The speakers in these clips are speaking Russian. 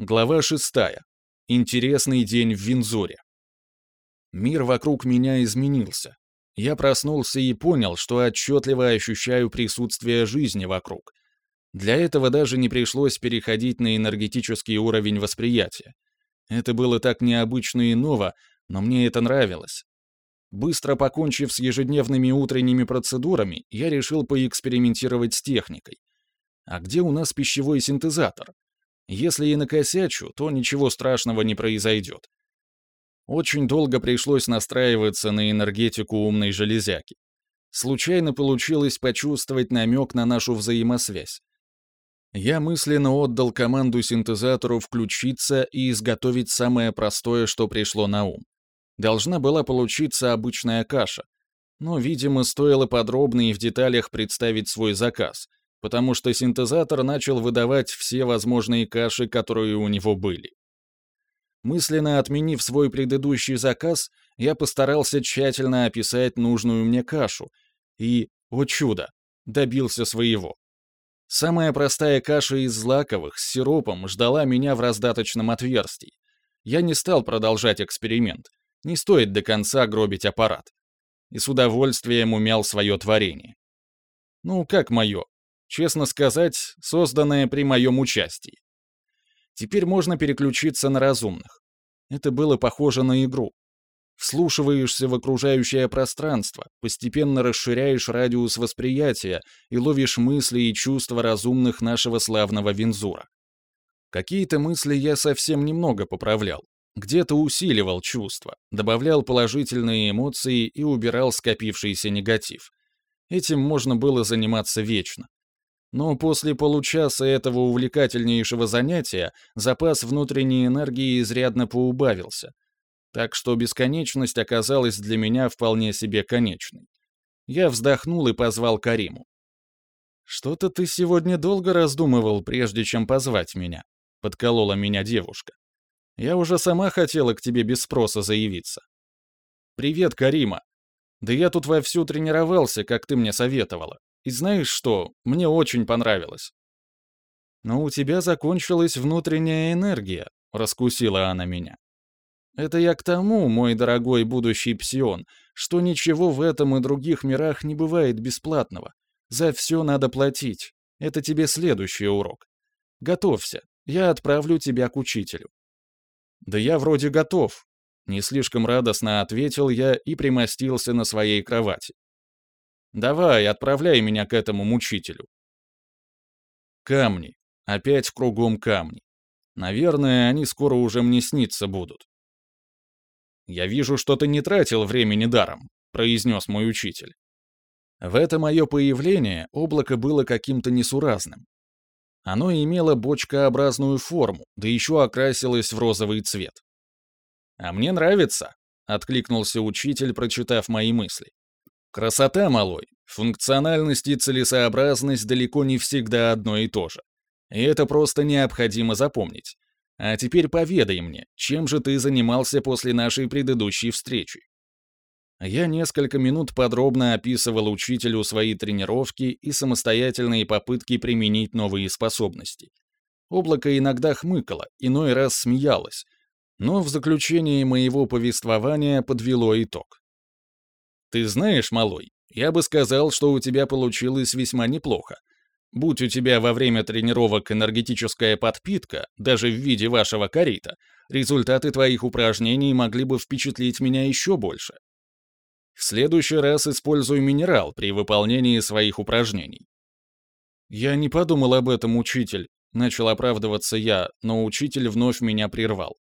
Глава 6. Интересный день в Винзоре. Мир вокруг меня изменился. Я проснулся и понял, что отчетливо ощущаю присутствие жизни вокруг. Для этого даже не пришлось переходить на энергетический уровень восприятия. Это было так необычно и ново, но мне это нравилось. Быстро покончив с ежедневными утренними процедурами, я решил поэкспериментировать с техникой. А где у нас пищевой синтезатор? Если и накосячу, то ничего страшного не произойдет. Очень долго пришлось настраиваться на энергетику умной железяки. Случайно получилось почувствовать намек на нашу взаимосвязь. Я мысленно отдал команду синтезатору включиться и изготовить самое простое, что пришло на ум. Должна была получиться обычная каша. Но, видимо, стоило подробно и в деталях представить свой заказ, потому что синтезатор начал выдавать все возможные каши, которые у него были. Мысленно отменив свой предыдущий заказ, я постарался тщательно описать нужную мне кашу и, о чудо, добился своего. Самая простая каша из злаковых с сиропом ждала меня в раздаточном отверстии. Я не стал продолжать эксперимент. Не стоит до конца гробить аппарат. И с удовольствием умял свое творение. Ну, как мое? Честно сказать, созданное при моем участии. Теперь можно переключиться на разумных. Это было похоже на игру. Вслушиваешься в окружающее пространство, постепенно расширяешь радиус восприятия и ловишь мысли и чувства разумных нашего славного Винзура. Какие-то мысли я совсем немного поправлял, где-то усиливал чувства, добавлял положительные эмоции и убирал скопившийся негатив. Этим можно было заниматься вечно. Но после получаса этого увлекательнейшего занятия запас внутренней энергии изрядно поубавился. Так что бесконечность оказалась для меня вполне себе конечной. Я вздохнул и позвал Кариму. «Что-то ты сегодня долго раздумывал, прежде чем позвать меня», — подколола меня девушка. «Я уже сама хотела к тебе без спроса заявиться». «Привет, Карима. Да я тут вовсю тренировался, как ты мне советовала. И знаешь что, мне очень понравилось. Но у тебя закончилась внутренняя энергия, раскусила она меня. Это я к тому, мой дорогой будущий псион, что ничего в этом и других мирах не бывает бесплатного. За все надо платить. Это тебе следующий урок. Готовься, я отправлю тебя к учителю. Да я вроде готов. Не слишком радостно ответил я и примостился на своей кровати. Давай, отправляй меня к этому мучителю. Камни. Опять кругом камни. Наверное, они скоро уже мне сниться будут. «Я вижу, что ты не тратил времени даром», — произнес мой учитель. В это мое появление облако было каким-то несуразным. Оно имело бочкообразную форму, да еще окрасилось в розовый цвет. «А мне нравится», — откликнулся учитель, прочитав мои мысли. Красота, малой, функциональность и целесообразность далеко не всегда одно и то же. И это просто необходимо запомнить. А теперь поведай мне, чем же ты занимался после нашей предыдущей встречи? Я несколько минут подробно описывал учителю свои тренировки и самостоятельные попытки применить новые способности. Облако иногда хмыкало, иной раз смеялось, но в заключении моего повествования подвело итог. Ты знаешь, малой, я бы сказал, что у тебя получилось весьма неплохо. Будь у тебя во время тренировок энергетическая подпитка, даже в виде вашего корита, результаты твоих упражнений могли бы впечатлить меня еще больше. В следующий раз используй минерал при выполнении своих упражнений. Я не подумал об этом, учитель, начал оправдываться я, но учитель вновь меня прервал.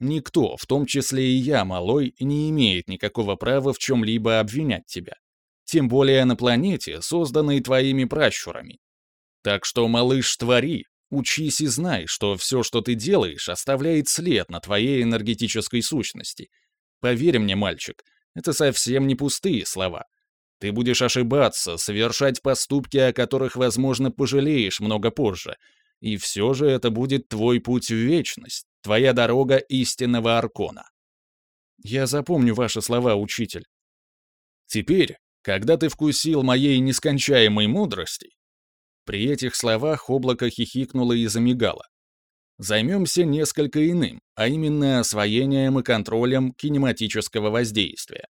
Никто, в том числе и я, малой, не имеет никакого права в чем-либо обвинять тебя. Тем более на планете, созданной твоими пращурами. Так что, малыш, твори, учись и знай, что все, что ты делаешь, оставляет след на твоей энергетической сущности. Поверь мне, мальчик, это совсем не пустые слова. Ты будешь ошибаться, совершать поступки, о которых, возможно, пожалеешь много позже. И все же это будет твой путь в вечность, твоя дорога истинного Аркона. Я запомню ваши слова, учитель. Теперь, когда ты вкусил моей нескончаемой мудрости, при этих словах облако хихикнуло и замигало. Займемся несколько иным, а именно освоением и контролем кинематического воздействия.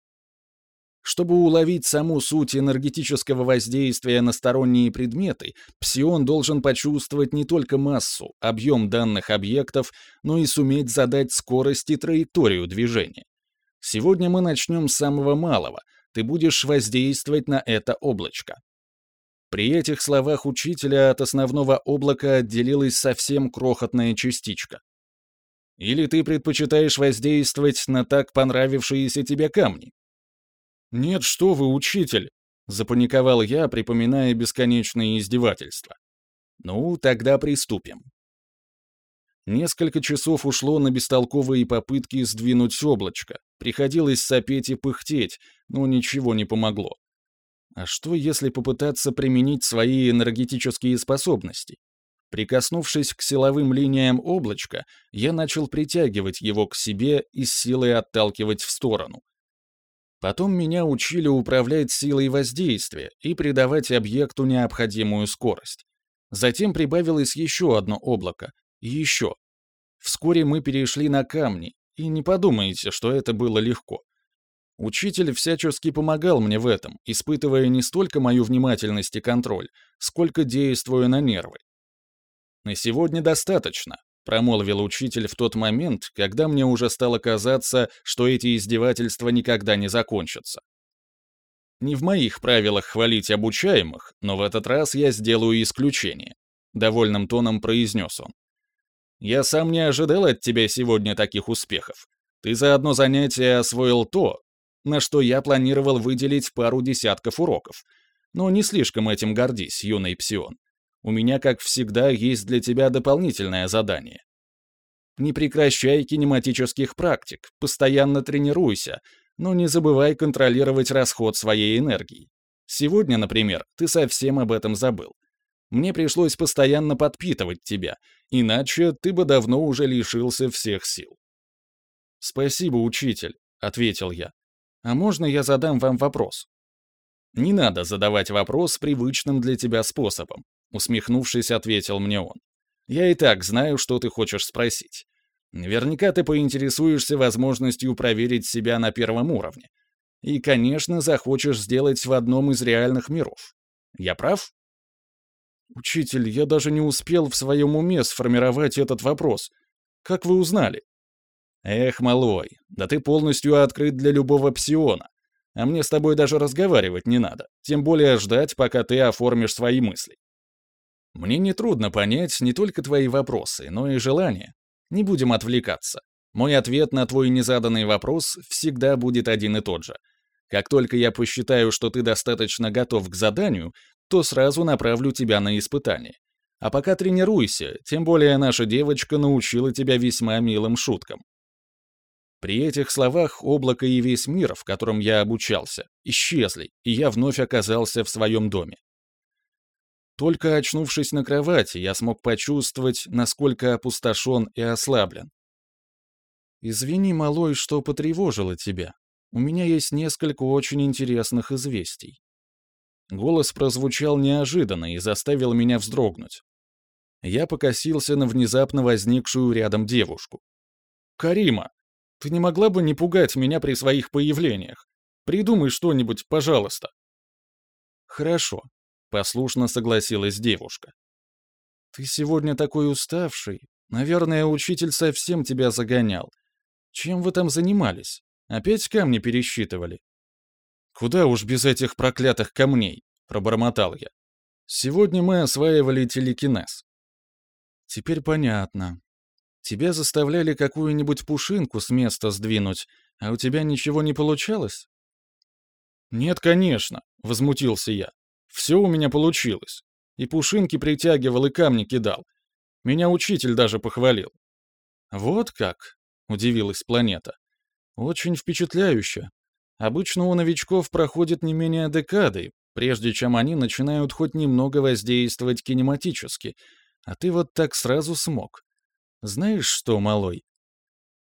Чтобы уловить саму суть энергетического воздействия на сторонние предметы, псион должен почувствовать не только массу, объем данных объектов, но и суметь задать скорость и траекторию движения. Сегодня мы начнем с самого малого. Ты будешь воздействовать на это облачко. При этих словах учителя от основного облака отделилась совсем крохотная частичка. Или ты предпочитаешь воздействовать на так понравившиеся тебе камни? «Нет, что вы, учитель!» — запаниковал я, припоминая бесконечные издевательства. «Ну, тогда приступим». Несколько часов ушло на бестолковые попытки сдвинуть облачко. Приходилось сопеть и пыхтеть, но ничего не помогло. А что, если попытаться применить свои энергетические способности? Прикоснувшись к силовым линиям облачка, я начал притягивать его к себе и силой отталкивать в сторону. Потом меня учили управлять силой воздействия и придавать объекту необходимую скорость. Затем прибавилось еще одно облако. И еще. Вскоре мы перешли на камни, и не подумайте, что это было легко. Учитель всячески помогал мне в этом, испытывая не столько мою внимательность и контроль, сколько действуя на нервы. На сегодня достаточно. — промолвил учитель в тот момент, когда мне уже стало казаться, что эти издевательства никогда не закончатся. Не в моих правилах хвалить обучаемых, но в этот раз я сделаю исключение. Довольным тоном произнес он. Я сам не ожидал от тебя сегодня таких успехов. Ты за одно занятие освоил то, на что я планировал выделить пару десятков уроков. Но не слишком этим гордись, юный псион. У меня, как всегда, есть для тебя дополнительное задание. Не прекращай кинематических практик, постоянно тренируйся, но не забывай контролировать расход своей энергии. Сегодня, например, ты совсем об этом забыл. Мне пришлось постоянно подпитывать тебя, иначе ты бы давно уже лишился всех сил. «Спасибо, учитель», — ответил я. «А можно я задам вам вопрос?» «Не надо задавать вопрос привычным для тебя способом усмехнувшись, ответил мне он. Я и так знаю, что ты хочешь спросить. Наверняка ты поинтересуешься возможностью проверить себя на первом уровне. И, конечно, захочешь сделать в одном из реальных миров. Я прав? Учитель, я даже не успел в своем уме сформировать этот вопрос. Как вы узнали? Эх, малой, да ты полностью открыт для любого псиона. А мне с тобой даже разговаривать не надо, тем более ждать, пока ты оформишь свои мысли. Мне нетрудно понять не только твои вопросы, но и желания. Не будем отвлекаться. Мой ответ на твой незаданный вопрос всегда будет один и тот же. Как только я посчитаю, что ты достаточно готов к заданию, то сразу направлю тебя на испытание. А пока тренируйся, тем более наша девочка научила тебя весьма милым шуткам. При этих словах облако и весь мир, в котором я обучался, исчезли, и я вновь оказался в своем доме. Только очнувшись на кровати, я смог почувствовать, насколько опустошен и ослаблен. «Извини, малой, что потревожило тебя. У меня есть несколько очень интересных известий». Голос прозвучал неожиданно и заставил меня вздрогнуть. Я покосился на внезапно возникшую рядом девушку. «Карима, ты не могла бы не пугать меня при своих появлениях? Придумай что-нибудь, пожалуйста». «Хорошо», Послушно согласилась девушка. «Ты сегодня такой уставший. Наверное, учитель совсем тебя загонял. Чем вы там занимались? Опять камни пересчитывали?» «Куда уж без этих проклятых камней?» — пробормотал я. «Сегодня мы осваивали телекинез». «Теперь понятно. Тебя заставляли какую-нибудь пушинку с места сдвинуть, а у тебя ничего не получалось?» «Нет, конечно», — возмутился я. Все у меня получилось. И пушинки притягивал, и камни кидал. Меня учитель даже похвалил. «Вот как?» — удивилась планета. «Очень впечатляюще. Обычно у новичков проходит не менее декады, прежде чем они начинают хоть немного воздействовать кинематически, а ты вот так сразу смог. Знаешь что, малой?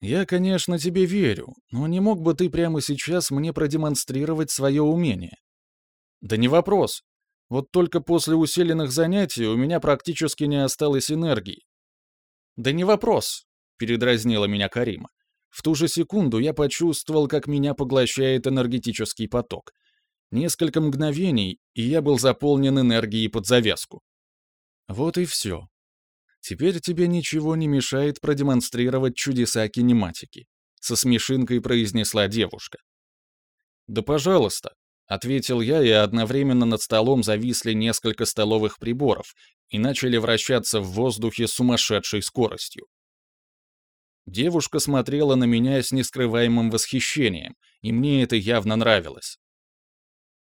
Я, конечно, тебе верю, но не мог бы ты прямо сейчас мне продемонстрировать свое умение? Да не вопрос. Вот только после усиленных занятий у меня практически не осталось энергии. «Да не вопрос», — передразнила меня Карима. В ту же секунду я почувствовал, как меня поглощает энергетический поток. Несколько мгновений, и я был заполнен энергией под завязку. Вот и все. Теперь тебе ничего не мешает продемонстрировать чудеса кинематики, со смешинкой произнесла девушка. Да пожалуйста, ответил я, и одновременно над столом зависли несколько столовых приборов и начали вращаться в воздухе сумасшедшей скоростью. Девушка смотрела на меня с нескрываемым восхищением, и мне это явно нравилось.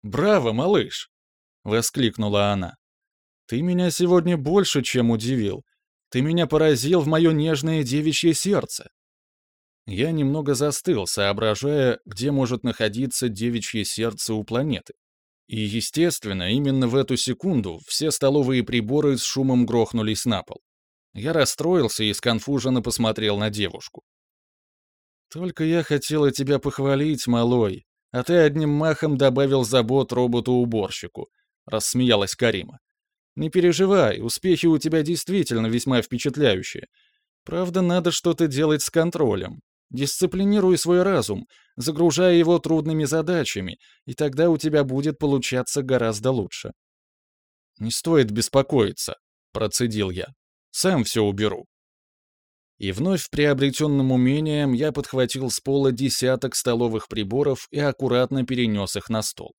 «Браво, малыш!» — воскликнула она. «Ты меня сегодня больше, чем удивил. Ты меня поразил в мое нежное девичье сердце». Я немного застыл, соображая, где может находиться девичье сердце у планеты. И, естественно, именно в эту секунду все столовые приборы с шумом грохнулись на пол. Я расстроился и сконфуженно посмотрел на девушку. «Только я хотела тебя похвалить, малой, а ты одним махом добавил забот роботу-уборщику», — рассмеялась Карима. «Не переживай, успехи у тебя действительно весьма впечатляющие. Правда, надо что-то делать с контролем. Дисциплинируй свой разум, загружая его трудными задачами, и тогда у тебя будет получаться гораздо лучше». «Не стоит беспокоиться», — процедил я. Сам все уберу». И вновь приобретенным умением я подхватил с пола десяток столовых приборов и аккуратно перенес их на стол.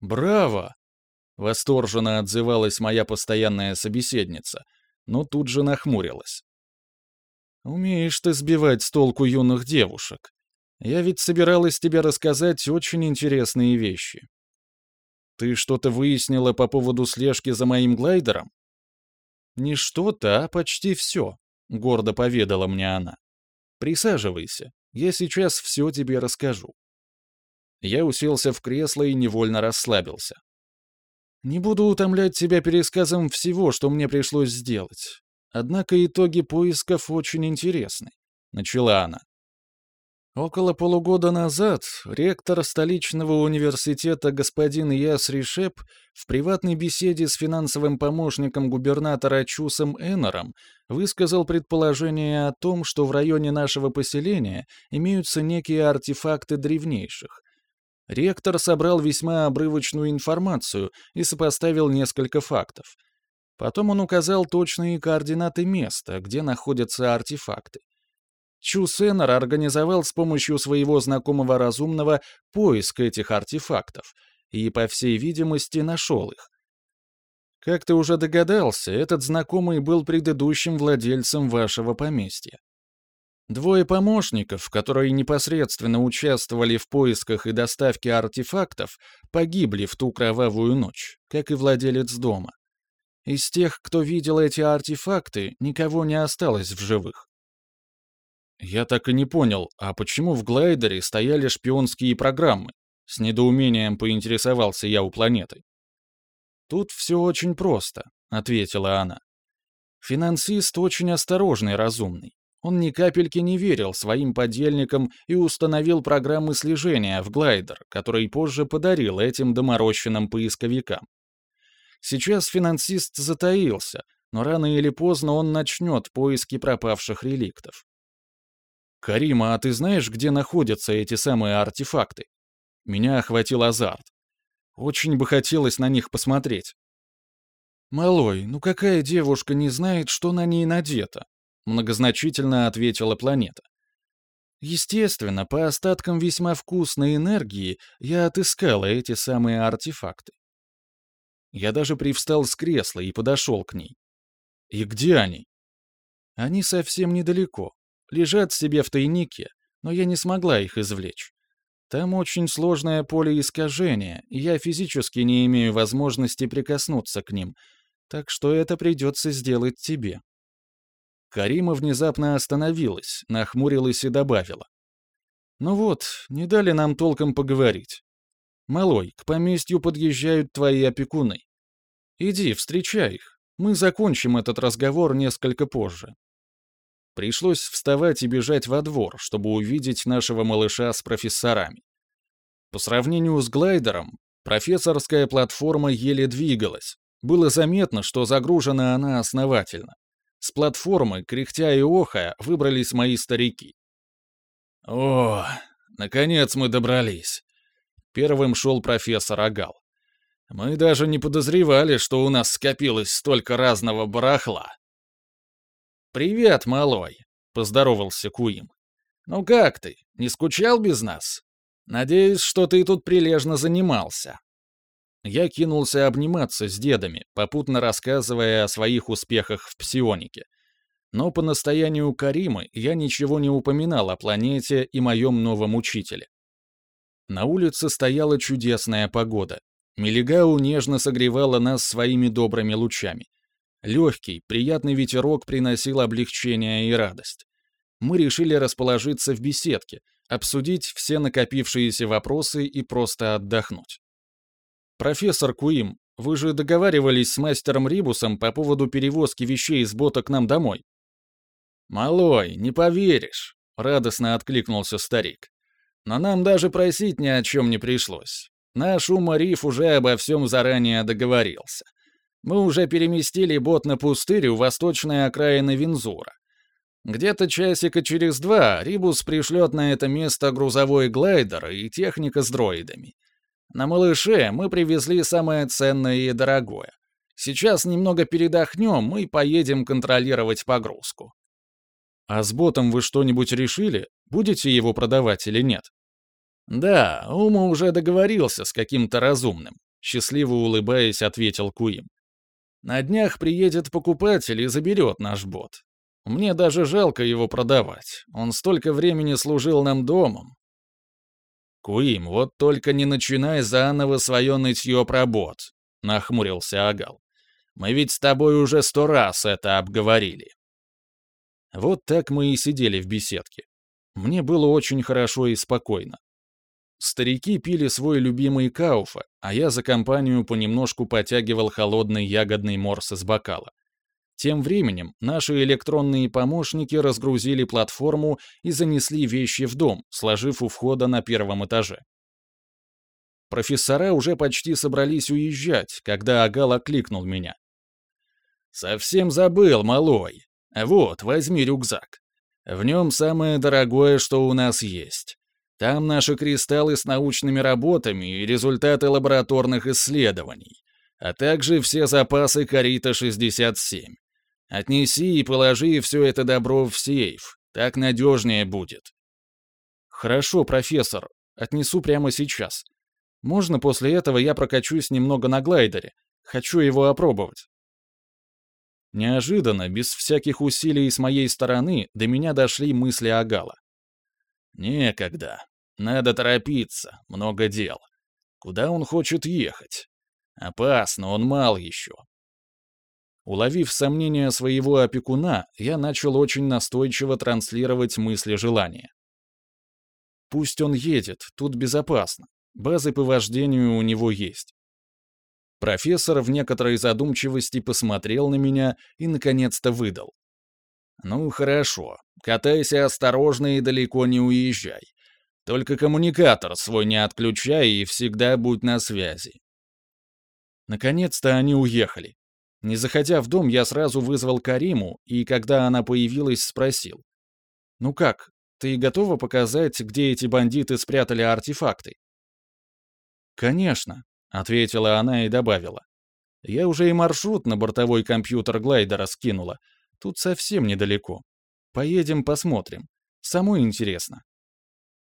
«Браво!» — восторженно отзывалась моя постоянная собеседница, но тут же нахмурилась. «Умеешь ты сбивать с толку юных девушек. Я ведь собиралась тебе рассказать очень интересные вещи. Ты что-то выяснила по поводу слежки за моим глайдером?» «Не что-то, а почти все», — гордо поведала мне она. «Присаживайся, я сейчас все тебе расскажу». Я уселся в кресло и невольно расслабился. Не буду утомлять тебя пересказом всего, что мне пришлось сделать. Однако итоги поисков очень интересны, — начала она. Около полугода назад ректор столичного университета господин Яс Ришеп в приватной беседе с финансовым помощником губернатора Чусом Эннером высказал предположение о том, что в районе нашего поселения имеются некие артефакты древнейших. Ректор собрал весьма обрывочную информацию и сопоставил несколько фактов. Потом он указал точные координаты места, где находятся артефакты. Чу Сеннер организовал с помощью своего знакомого разумного поиск этих артефактов и, по всей видимости, нашел их. Как ты уже догадался, этот знакомый был предыдущим владельцем вашего поместья. Двое помощников, которые непосредственно участвовали в поисках и доставке артефактов, погибли в ту кровавую ночь, как и владелец дома. Из тех, кто видел эти артефакты, никого не осталось в живых. Я так и не понял, а почему в глайдере стояли шпионские программы? С недоумением поинтересовался я у планеты. Тут все очень просто, ответила она. Финансист очень осторожный разумный. Он ни капельки не верил своим подельникам и установил программы слежения в глайдер, который позже подарил этим доморощенным поисковикам. Сейчас финансист затаился, но рано или поздно он начнет поиски пропавших реликтов. «Карима, а ты знаешь, где находятся эти самые артефакты?» Меня охватил азарт. Очень бы хотелось на них посмотреть. «Малой, ну какая девушка не знает, что на ней надето?» Многозначительно ответила планета. Естественно, по остаткам весьма вкусной энергии я отыскала эти самые артефакты. Я даже привстал с кресла и подошел к ней. И где они? Они совсем недалеко. Лежат себе в тайнике, но я не смогла их извлечь. Там очень сложное поле искажения, и я физически не имею возможности прикоснуться к ним, так что это придется сделать тебе». Карима внезапно остановилась, нахмурилась и добавила. «Ну вот, не дали нам толком поговорить. Малой, к поместью подъезжают твои опекуны. Иди, встречай их. Мы закончим этот разговор несколько позже. Пришлось вставать и бежать во двор, чтобы увидеть нашего малыша с профессорами. По сравнению с глайдером, профессорская платформа еле двигалась. Было заметно, что загружена она основательно. С платформы, кряхтя и охая, выбрались мои старики. «О, наконец мы добрались!» Первым шел профессор Агал. «Мы даже не подозревали, что у нас скопилось столько разного барахла». «Привет, малой!» — поздоровался Куим. «Ну как ты, не скучал без нас? Надеюсь, что ты тут прилежно занимался». Я кинулся обниматься с дедами, попутно рассказывая о своих успехах в псионике. Но по настоянию Каримы я ничего не упоминал о планете и моем новом учителе. На улице стояла чудесная погода. Мелигау нежно согревала нас своими добрыми лучами. Легкий, приятный ветерок приносил облегчение и радость. Мы решили расположиться в беседке, обсудить все накопившиеся вопросы и просто отдохнуть. «Профессор Куим, вы же договаривались с мастером Рибусом по поводу перевозки вещей из бота к нам домой?» «Малой, не поверишь», — радостно откликнулся старик. «Но нам даже просить ни о чем не пришлось. Наш Умариф уже обо всем заранее договорился. Мы уже переместили бот на пустырь у восточной окраины Винзура. Где-то часика через два Рибус пришлет на это место грузовой глайдер и техника с дроидами. На малыше мы привезли самое ценное и дорогое. Сейчас немного передохнем и поедем контролировать погрузку. А с ботом вы что-нибудь решили? Будете его продавать или нет? Да, Ума уже договорился с каким-то разумным. Счастливо улыбаясь, ответил Куим. На днях приедет покупатель и заберет наш бот. Мне даже жалко его продавать. Он столько времени служил нам домом, «Куим, вот только не начинай заново свое нытье про бот», — нахмурился Агал. «Мы ведь с тобой уже сто раз это обговорили». Вот так мы и сидели в беседке. Мне было очень хорошо и спокойно. Старики пили свой любимый кауфа, а я за компанию понемножку потягивал холодный ягодный морс из бокала. Тем временем наши электронные помощники разгрузили платформу и занесли вещи в дом, сложив у входа на первом этаже. Профессора уже почти собрались уезжать, когда Агал окликнул меня. «Совсем забыл, малой. Вот, возьми рюкзак. В нем самое дорогое, что у нас есть. Там наши кристаллы с научными работами и результаты лабораторных исследований, а также все запасы Карита-67. Отнеси и положи все это добро в сейф. Так надежнее будет. Хорошо, профессор. Отнесу прямо сейчас. Можно после этого я прокачусь немного на глайдере? Хочу его опробовать. Неожиданно, без всяких усилий с моей стороны, до меня дошли мысли о Гала. Некогда. Надо торопиться, много дел. Куда он хочет ехать? Опасно, он мал еще. Уловив сомнения своего опекуна, я начал очень настойчиво транслировать мысли желания. Пусть он едет, тут безопасно. Базы по вождению у него есть. Профессор в некоторой задумчивости посмотрел на меня и наконец-то выдал. «Ну, хорошо. Катайся осторожно и далеко не уезжай. Только коммуникатор свой не отключай и всегда будь на связи». Наконец-то они уехали. Не заходя в дом, я сразу вызвал Кариму, и когда она появилась, спросил. «Ну как, ты готова показать, где эти бандиты спрятали артефакты?» «Конечно», — ответила она и добавила. «Я уже и маршрут на бортовой компьютер глайдера скинула. Тут совсем недалеко. Поедем посмотрим. Самой интересно».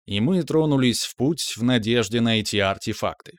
И мы тронулись в путь в надежде найти артефакты.